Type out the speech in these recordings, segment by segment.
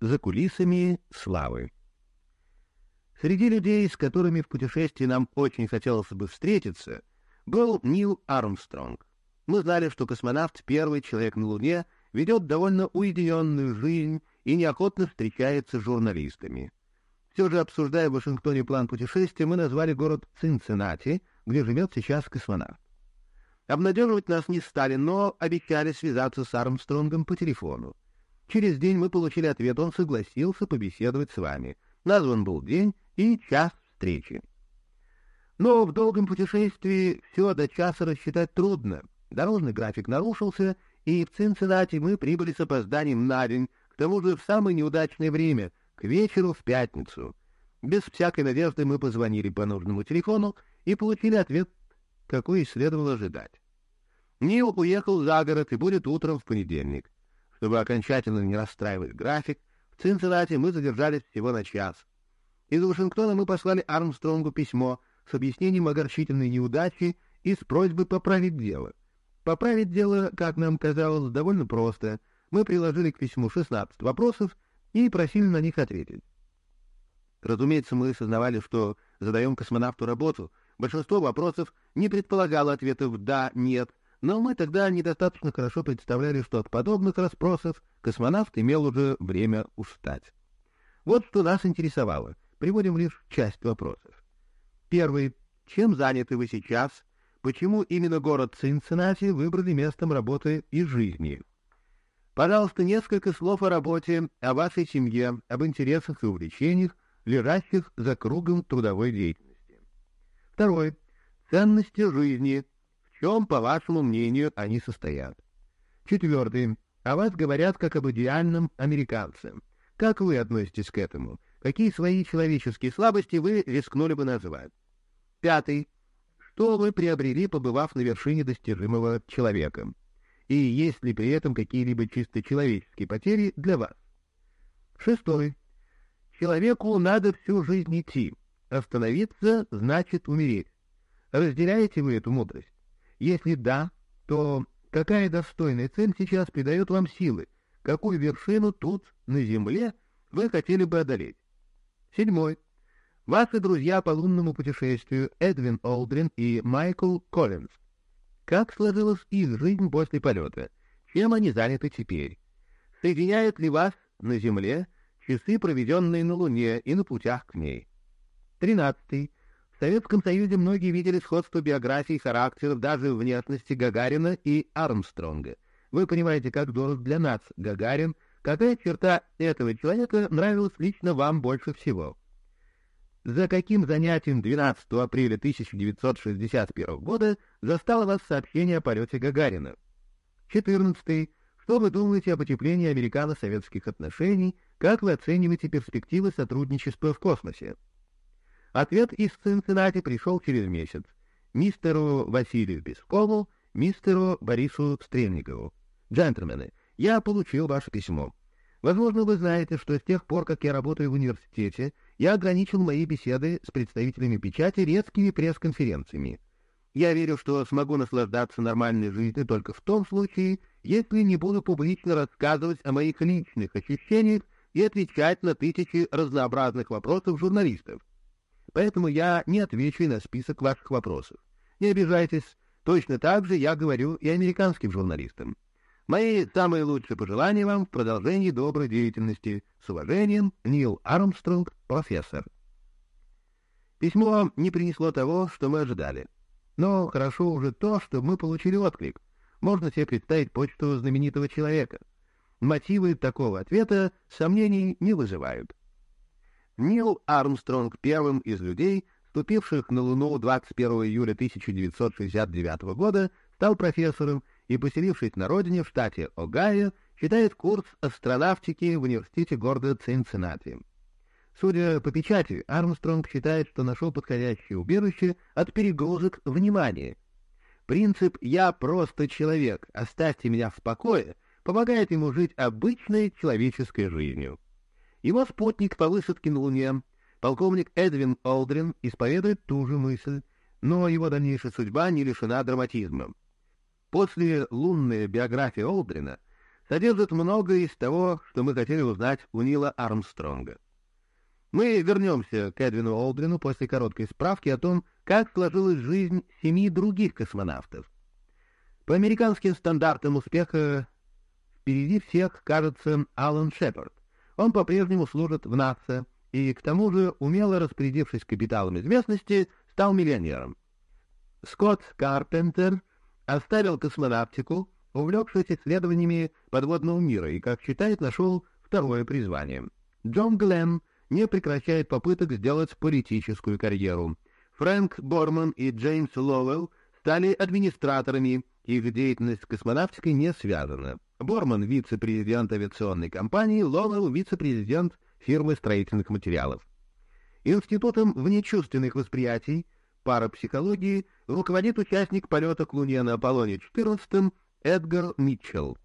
За кулисами славы. Среди людей, с которыми в путешествии нам очень хотелось бы встретиться, был Нил Армстронг. Мы знали, что космонавт, первый человек на Луне, ведет довольно уединенную жизнь и неохотно встречается с журналистами. Все же, обсуждая в Вашингтоне план путешествия, мы назвали город Цинциннати, где живет сейчас космонавт. Обнадеживать нас не стали, но обещали связаться с Армстронгом по телефону. Через день мы получили ответ, он согласился побеседовать с вами. Назван был день и час встречи. Но в долгом путешествии все до часа рассчитать трудно. Дорожный график нарушился, и в Цинциннати мы прибыли с опозданием на день, к тому же в самое неудачное время, к вечеру в пятницу. Без всякой надежды мы позвонили по нужному телефону и получили ответ какой и следовало ожидать. Нил уехал за город и будет утром в понедельник. Чтобы окончательно не расстраивать график, в Цинциннати мы задержались всего на час. Из Вашингтона мы послали Армстронгу письмо с объяснением огорчительной неудачи и с просьбой поправить дело. Поправить дело, как нам казалось, довольно просто. Мы приложили к письму 16 вопросов и просили на них ответить. Разумеется, мы сознавали, что задаем космонавту работу — Большинство вопросов не предполагало ответов «да», «нет», но мы тогда недостаточно хорошо представляли, что от подобных расспросов космонавт имел уже время устать. Вот что нас интересовало. Приводим лишь часть вопросов. Первый. Чем заняты вы сейчас? Почему именно город Цинциннати выбрали местом работы и жизни? Пожалуйста, несколько слов о работе, о вашей семье, об интересах и увлечениях, лежащих за кругом трудовой деятельности. Второй. Ценности жизни. Чем, по вашему мнению, они состоят? Четвертый. О вас говорят как об идеальном американце. Как вы относитесь к этому? Какие свои человеческие слабости вы рискнули бы назвать? Пятый. Что вы приобрели, побывав на вершине достижимого человеком? И есть ли при этом какие-либо чисто человеческие потери для вас? Шестой. Человеку надо всю жизнь идти. Остановиться значит умереть. Разделяете вы эту мудрость? Если да, то какая достойная цель сейчас придает вам силы? Какую вершину тут, на земле, вы хотели бы одолеть? Седьмой. Ваши друзья по лунному путешествию Эдвин Олдрин и Майкл Коллинз. Как сложилась их жизнь после полета? Чем они заняты теперь? Соединяют ли вас на Земле часы, проведенные на Луне и на путях к ней? Тринадцатый. В Советском Союзе многие видели сходство биографий, характеров, даже внешности Гагарина и Армстронга. Вы понимаете, как дорог для нас Гагарин, какая черта этого человека нравилась лично вам больше всего. За каким занятием 12 апреля 1961 года застало вас сообщение о полете Гагарина? 14. Что вы думаете о потеплении американо-советских отношений? Как вы оцениваете перспективы сотрудничества в космосе? Ответ из Цинциннати пришел через месяц. Мистеру Василию Пескову, мистеру Борису Стрельникову. Джентльмены, я получил ваше письмо. Возможно, вы знаете, что с тех пор, как я работаю в университете, я ограничил мои беседы с представителями печати редкими пресс-конференциями. Я верю, что смогу наслаждаться нормальной жизнью только в том случае, если не буду публично рассказывать о моих личных ощущениях и отвечать на тысячи разнообразных вопросов журналистов поэтому я не отвечу на список ваших вопросов. Не обижайтесь, точно так же я говорю и американским журналистам. Мои самые лучшие пожелания вам в продолжении доброй деятельности. С уважением, Нил Армстронг, профессор. Письмо не принесло того, что мы ожидали. Но хорошо уже то, что мы получили отклик. Можно себе представить почту знаменитого человека. Мотивы такого ответа сомнений не вызывают. Нил Армстронг первым из людей, ступивших на Луну 21 июля 1969 года, стал профессором и, поселившись на родине в штате Огайо, читает курс астронавтики в университете города Цинциннати. Судя по печати, Армстронг считает, что нашел подходящее убежище от перегрузок внимания. Принцип «я просто человек, оставьте меня в покое» помогает ему жить обычной человеческой жизнью. Его спутник по высадке на Луне, полковник Эдвин Олдрин, исповедует ту же мысль, но его дальнейшая судьба не лишена драматизма. После лунной биографии Олдрина содержит многое из того, что мы хотели узнать у Нила Армстронга. Мы вернемся к Эдвину Олдрину после короткой справки о том, как сложилась жизнь семи других космонавтов. По американским стандартам успеха впереди всех кажется Алан Шепард. Он по-прежнему служит в НАСА и, к тому же, умело распорядившись капиталом известности, стал миллионером. Скотт Карпентер оставил космонавтику, увлекшись исследованиями подводного мира и, как считает, нашел второе призвание. Джон Глэм не прекращает попыток сделать политическую карьеру. Фрэнк Борман и Джеймс Лоуэлл стали администраторами, их деятельность с космонавтикой не связана. Борман — вице-президент авиационной компании, Лоуэлл — вице-президент фирмы строительных материалов. Институтом внечувственных восприятий, парапсихологии, руководит участник полета к Луне на Аполлоне-14 Эдгар Митчелл.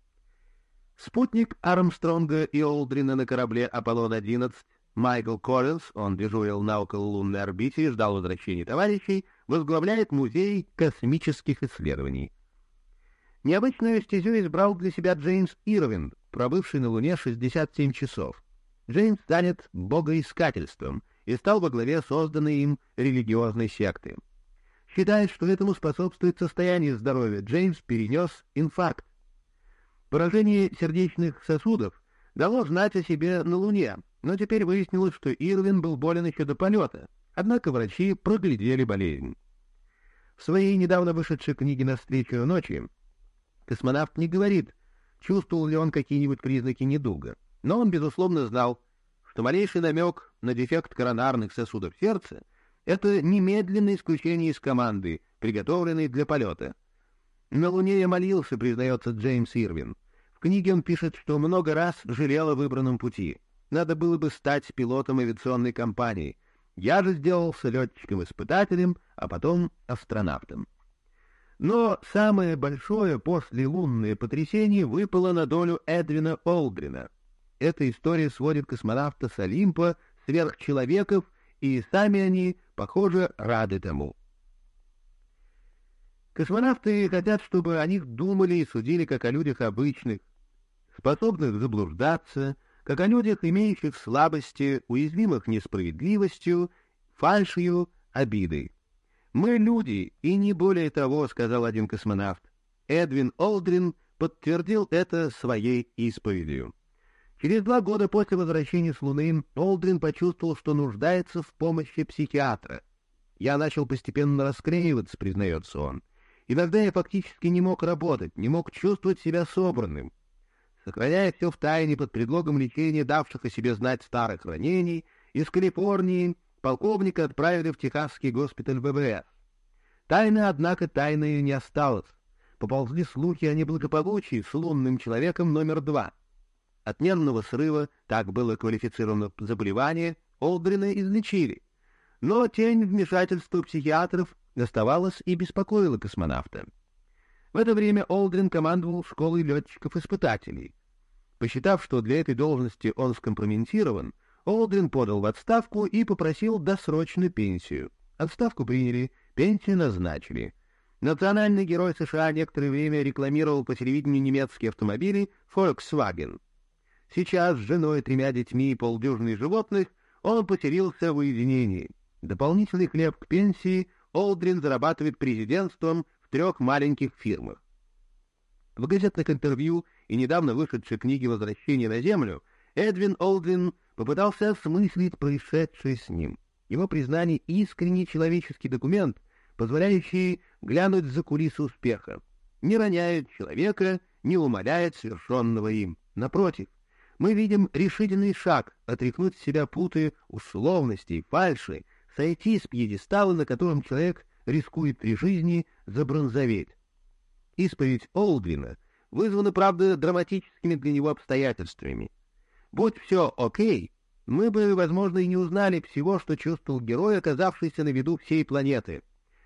Спутник Армстронга и Олдрина на корабле «Аполлон-11» Майкл Коллинз, он дежурил на окололунной орбите и ждал возвращения товарищей, возглавляет Музей космических исследований. Необычную стезю избрал для себя Джеймс Ирвин, пробывший на Луне 67 часов. Джеймс станет богоискательством и стал во главе созданной им религиозной секты. Считает, что этому способствует состояние здоровья. Джеймс перенес инфаркт. Поражение сердечных сосудов дало знать о себе на Луне, но теперь выяснилось, что Ирвин был болен еще до полета, однако врачи проглядели болезнь. В своей недавно вышедшей книге «Навстречу ночи» космонавт не говорит, чувствовал ли он какие-нибудь признаки недуга, но он, безусловно, знал, что малейший намек на дефект коронарных сосудов сердца — это немедленное исключение из команды, приготовленной для полета. На Луне я молился, признается Джеймс Ирвин. В книге он пишет, что много раз жалел о выбранном пути — надо было бы стать пилотом авиационной компании. Я же сделался летчиком-испытателем, а потом астронавтом. Но самое большое послелунное потрясение выпало на долю Эдвина Олдрина. Эта история сводит космонавта с Олимпа, сверхчеловеков, и сами они, похоже, рады тому. Космонавты хотят, чтобы о них думали и судили как о людях обычных, способных заблуждаться, как о людях, имеющих слабости, уязвимых несправедливостью, фальшью, обидой. «Мы люди, и не более того», — сказал один космонавт. Эдвин Олдрин подтвердил это своей исповедью. Через два года после возвращения с Луны Олдрин почувствовал, что нуждается в помощи психиатра. «Я начал постепенно расклеиваться», — признается он. «Иногда я фактически не мог работать, не мог чувствовать себя собранным сохраняя все в тайне под предлогом лечения давших о себе знать старых ранений, из Калифорнии полковника отправили в Техасский госпиталь ВВС. Тайна, однако, тайной не осталась. Поползли слухи о неблагополучии с лунным человеком номер два. От нервного срыва, так было квалифицировано заболевание, Олдрина излечили. Но тень вмешательства психиатров оставалась и беспокоила космонавта. В это время Олдрин командовал школой летчиков-испытателей. Посчитав, что для этой должности он скомпрометирован, Олдрин подал в отставку и попросил досрочную пенсию. Отставку приняли, пенсию назначили. Национальный герой США некоторое время рекламировал по телевидению немецкие автомобили Volkswagen. Сейчас с женой, тремя детьми и полдюжиной животных он поселился в уединении. Дополнительный хлеб к пенсии Олдрин зарабатывает президентством в трех маленьких фирмах. В газетных интервью и недавно вышедшей книге «Возвращение на Землю» Эдвин Олдрин попытался осмыслить происшедшее с ним. Его признание — искренний человеческий документ, позволяющий глянуть за кулисы успеха. Не роняет человека, не умаляет совершенного им. Напротив, мы видим решительный шаг отряхнуть с себя путы условностей, фальши, сойти с пьедестала, на котором человек рискует при жизни забронзоветь. Исповедь Олдвина вызвана, правда, драматическими для него обстоятельствами. Будь все окей, мы бы, возможно, и не узнали всего, что чувствовал герой, оказавшийся на виду всей планеты.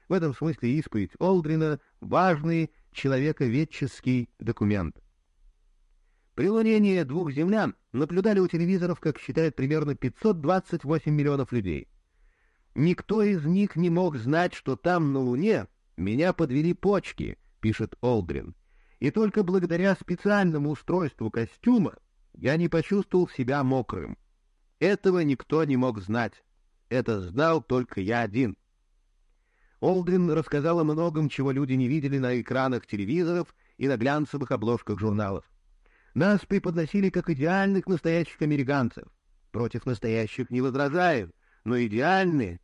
В этом смысле исповедь Олдрина — важный человековедческий документ. При лунении двух землян наблюдали у телевизоров, как считают, примерно 528 миллионов людей. Никто из них не мог знать, что там, на Луне, меня подвели почки, пишет Олдрин. и только благодаря специальному устройству костюма я не почувствовал себя мокрым. Этого никто не мог знать. Это знал только я один. Олдрин рассказал о многом, чего люди не видели на экранах телевизоров и на глянцевых обложках журналов. Нас преподносили как идеальных настоящих американцев. Против настоящих не возражаю, но идеальные.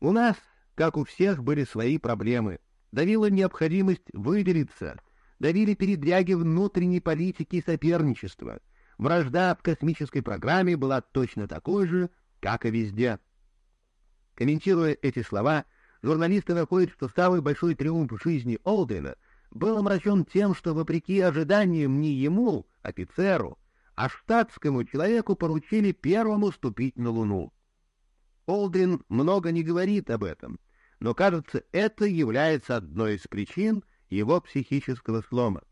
У нас, как у всех, были свои проблемы. Давила необходимость выделиться, давили передряги внутренней политики и соперничества. Вражда в космической программе была точно такой же, как и везде. Комментируя эти слова, журналисты находят, что самый большой триумф жизни Олдрина был омрачен тем, что, вопреки ожиданиям не ему, офицеру, а штатскому человеку поручили первому ступить на Луну. Олдрин много не говорит об этом, но, кажется, это является одной из причин его психического слома.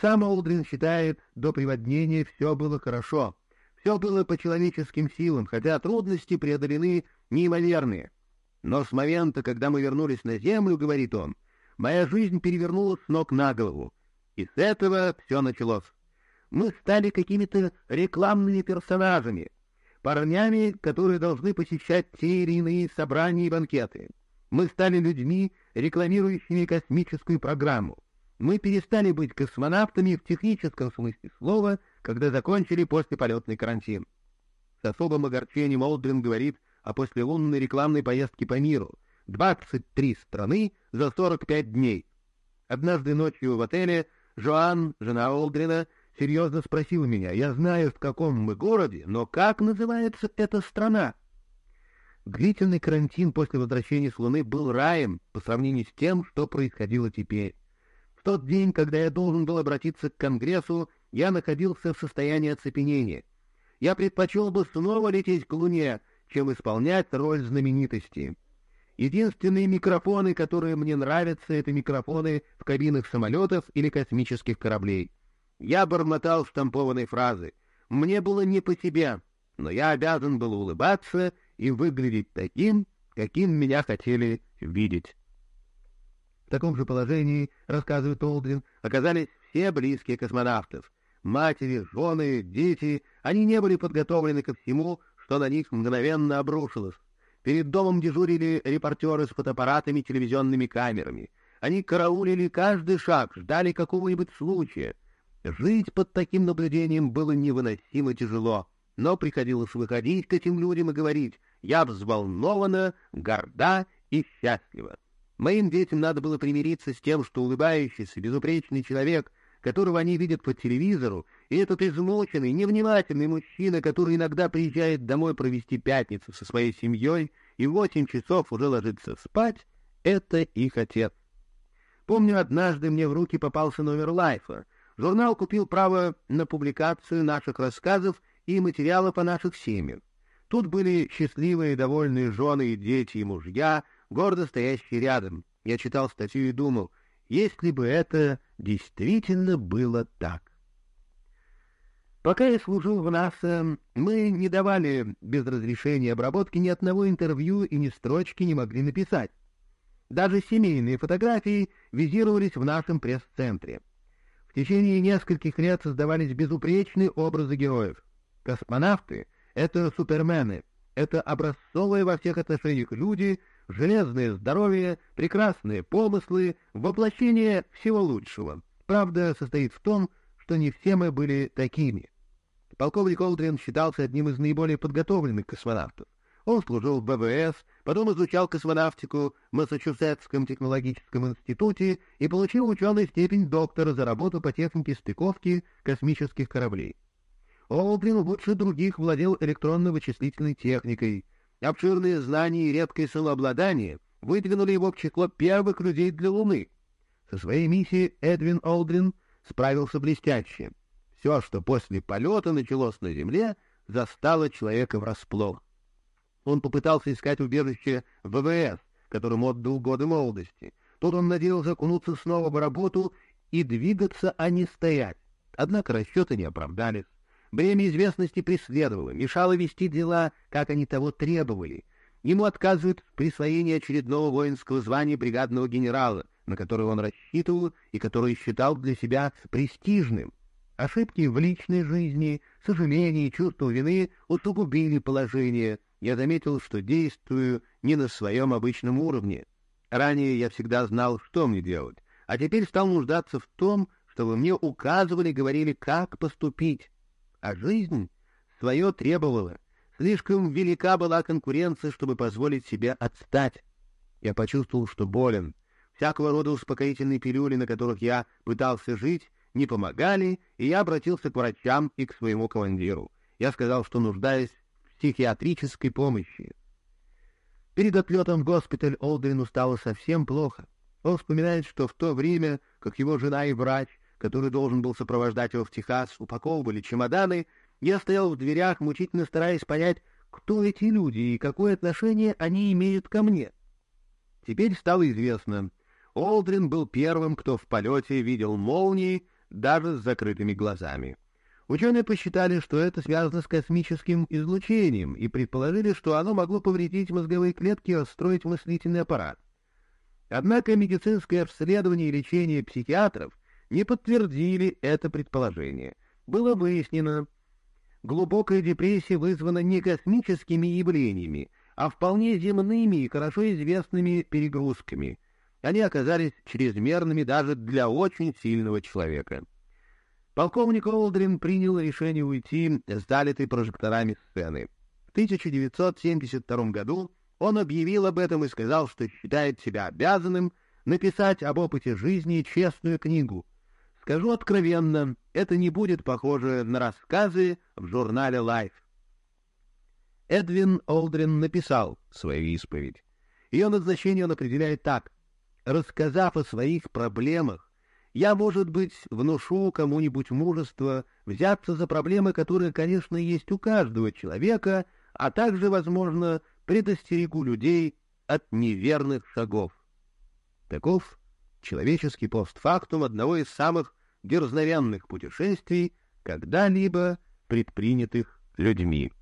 Сам Олдрин считает, до приводнения все было хорошо, все было по человеческим силам, хотя трудности преодолены неимоверные. Но с момента, когда мы вернулись на Землю, говорит он, моя жизнь перевернулась с ног на голову. И с этого все началось. Мы стали какими-то рекламными персонажами, парнями, которые должны посещать те или иные собрания и банкеты. Мы стали людьми, рекламирующими космическую программу. Мы перестали быть космонавтами в техническом смысле слова, когда закончили послеполетный карантин. С особым огорчением Олдрин говорит о послелунной рекламной поездке по миру. 23 страны за 45 дней. Однажды ночью в отеле Жоан, жена Олдрина, серьезно спросила меня, я знаю, в каком мы городе, но как называется эта страна? Длительный карантин после возвращения с Луны был раем по сравнению с тем, что происходило теперь. Тот день, когда я должен был обратиться к Конгрессу, я находился в состоянии оцепенения. Я предпочел бы снова лететь к Луне, чем исполнять роль знаменитости. Единственные микрофоны, которые мне нравятся, это микрофоны в кабинах самолетов или космических кораблей. Я бормотал штампованные фразы. Мне было не по себе, но я обязан был улыбаться и выглядеть таким, каким меня хотели видеть. Таком же положении, рассказывает Олдрин, оказались все близкие космонавтов. Матери, жены, дети, они не были подготовлены ко всему, что на них мгновенно обрушилось. Перед домом дежурили репортеры с фотоаппаратами и телевизионными камерами. Они караулили каждый шаг, ждали какого-нибудь случая. Жить под таким наблюдением было невыносимо тяжело, но приходилось выходить к этим людям и говорить «Я взволнована, горда и счастлива». Моим детям надо было примириться с тем, что улыбающийся, безупречный человек — которого они видят по телевизору, и этот измученный, невнимательный мужчина, который иногда приезжает домой провести пятницу со своей семьей и в восемь часов уже ложится спать, это их отец. Помню, однажды мне в руки попался номер «Лайфа». Журнал купил право на публикацию наших рассказов и материалов о наших семьях. Тут были счастливые, довольные жены и дети, и мужья, гордо стоящие рядом. Я читал статью и думал — если бы это действительно было так. Пока я служил в НАСА, мы не давали без разрешения обработки ни одного интервью и ни строчки не могли написать. Даже семейные фотографии визировались в нашем пресс-центре. В течение нескольких лет создавались безупречные образы героев. Космонавты — это супермены, это образцовые во всех отношениях люди — железное здоровье, прекрасные помыслы, воплощение всего лучшего. Правда состоит в том, что не все мы были такими. Полковник Олдрин считался одним из наиболее подготовленных космонавтов. Он служил в ВВС, потом изучал космонавтику в Массачусетском технологическом институте и получил ученую степень доктора за работу по технике стыковки космических кораблей. Олдрин лучше других владел электронно-вычислительной техникой, Обширные знания и редкое самообладание выдвинули его в число первых людей для Луны. Со своей миссией Эдвин Олдрин справился блестяще. Все, что после полета началось на Земле, застало человека врасплох. Он попытался искать убежище в ВВС, которому отдал годы молодости. Тут он надеялся окунуться снова в работу и двигаться, а не стоять. Однако расчеты не оправдались. Бремя известности преследовало, мешало вести дела, как они того требовали. Ему отказывают в присвоении очередного воинского звания бригадного генерала, на который он рассчитывал и который считал для себя престижным. Ошибки в личной жизни, сожаления и чувство вины усугубили положение. Я заметил, что действую не на своем обычном уровне. Ранее я всегда знал, что мне делать, а теперь стал нуждаться в том, чтобы мне указывали, говорили, как поступить. А жизнь свое требовала. Слишком велика была конкуренция, чтобы позволить себе отстать. Я почувствовал, что болен. Всякого рода успокоительные пилюли, на которых я пытался жить, не помогали, и я обратился к врачам и к своему командиру. Я сказал, что нуждаюсь в психиатрической помощи. Перед отлетом в госпиталь Олдрину стало совсем плохо. Он вспоминает, что в то время, как его жена и врач, который должен был сопровождать его в Техас, упаковывали чемоданы, я стоял в дверях, мучительно стараясь понять, кто эти люди и какое отношение они имеют ко мне. Теперь стало известно, Олдрин был первым, кто в полете видел молнии даже с закрытыми глазами. Ученые посчитали, что это связано с космическим излучением, и предположили, что оно могло повредить мозговые клетки и расстроить мыслительный аппарат. Однако медицинское обследование и лечение психиатров не подтвердили это предположение. Было выяснено, глубокая депрессия вызвана не космическими явлениями, а вполне земными и хорошо известными перегрузками. Они оказались чрезмерными даже для очень сильного человека. Полковник Олдрин принял решение уйти с залитой прожекторами сцены. В 1972 году он объявил об этом и сказал, что считает себя обязанным написать об опыте жизни честную книгу. Скажу откровенно, это не будет похоже на рассказы в журнале Life. Эдвин Олдрин написал свою исповедь. Ее назначение он определяет так. Рассказав о своих проблемах, я, может быть, внушу кому-нибудь мужество взяться за проблемы, которые, конечно, есть у каждого человека, а также, возможно, предостерегу людей от неверных шагов. Таков человеческий постфактум одного из самых дерзновенных путешествий, когда-либо предпринятых людьми.